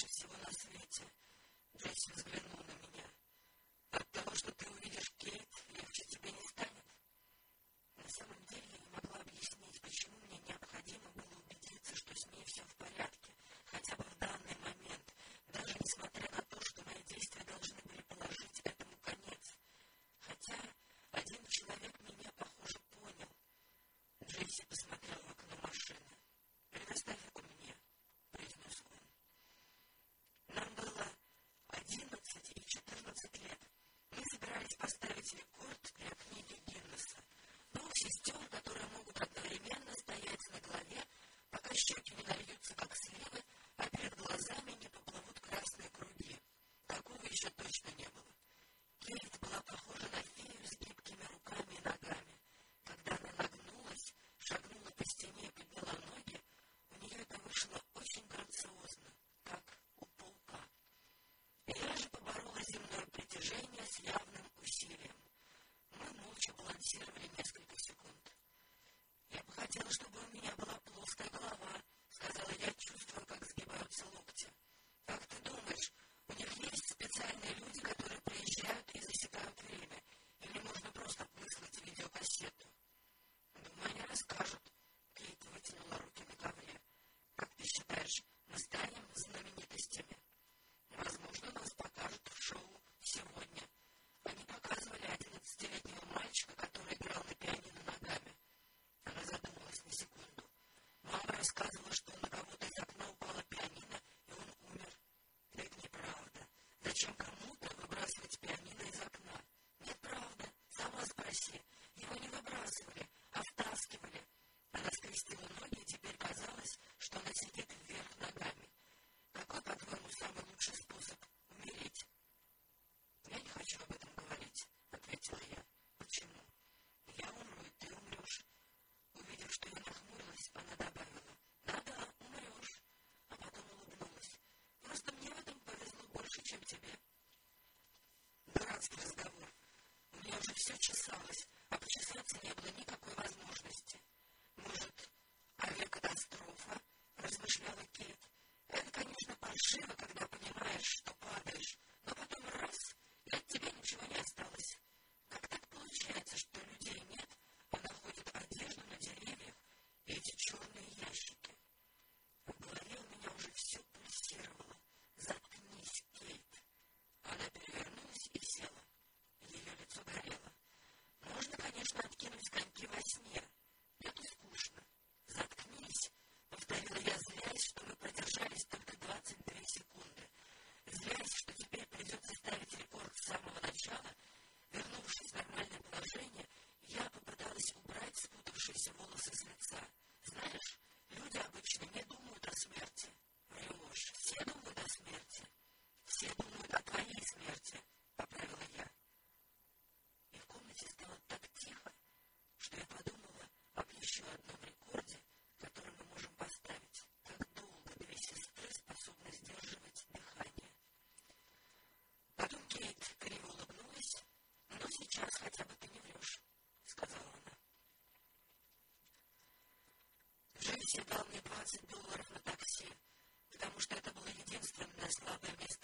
Больше всего на свете. Джесси взглянула на меня. все чесалось, а почесаться не было никакой возможности. Christ love them is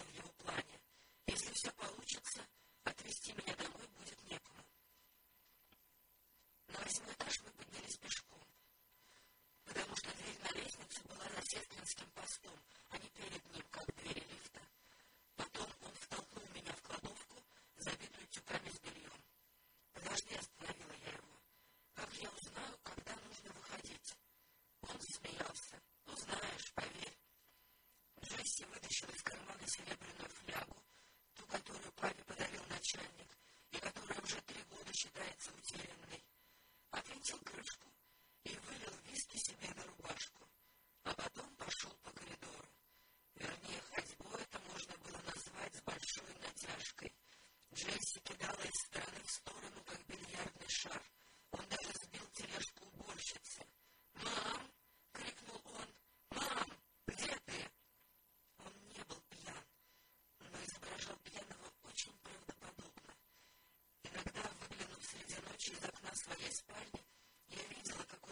своей спальне. Я видела как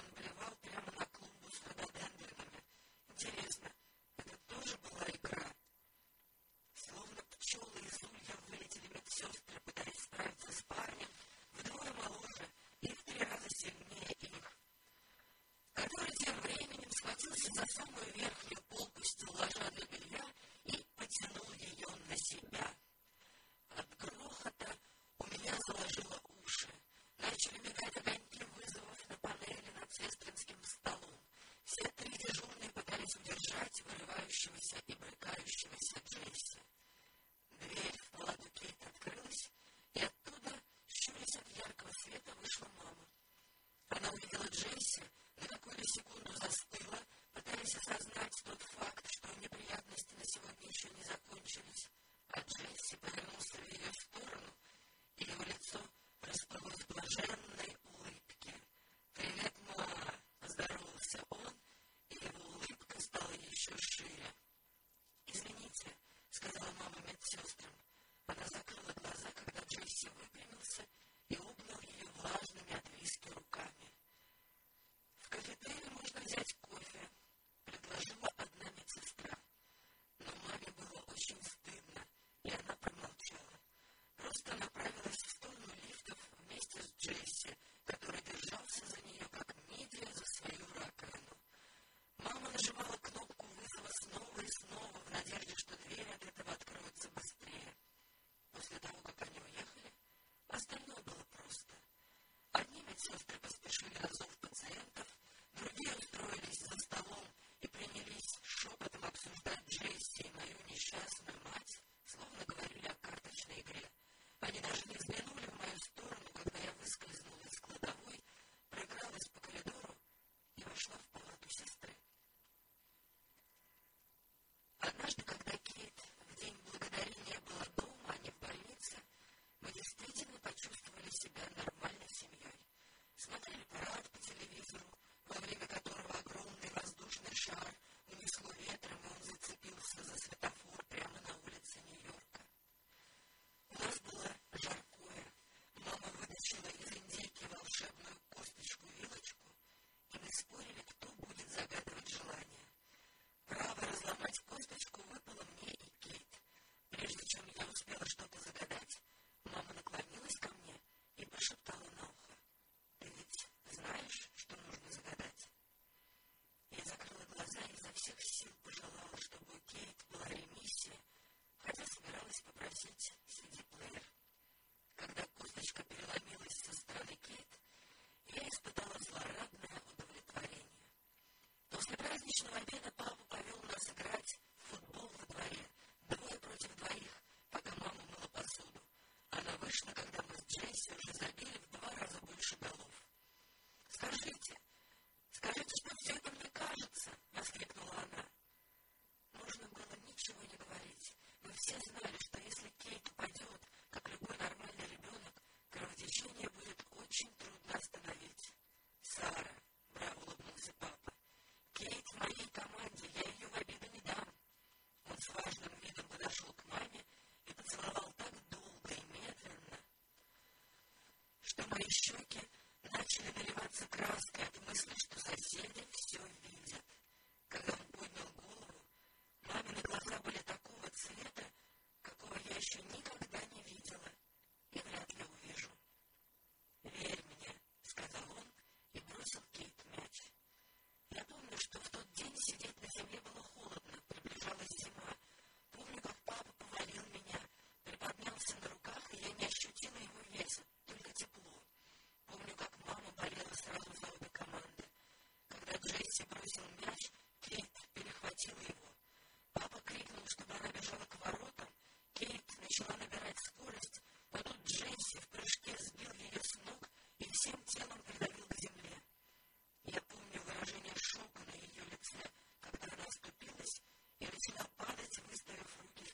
колеса примыкающегося Джесси. Дверь в палату Кейт открылась, и оттуда, щурясь от яркого света, вышла мама. Она увидела Джесси, на какую-то секунду застыла, пытаясь осознать тот факт, что неприятности на сегодня еще не закончились. А Джесси повернулся в ее сторону — United Krishna загрузил мяч, Кейт перехватил его. Папа крикнул, чтобы она бежала к воротам. Кейт начала набирать скорость, но тут Джесси в прыжке сбил ее с ног и всем телом придавил к земле. Я помню выражение шока на ее лице, когда она оступилась и начала падать, выставив руки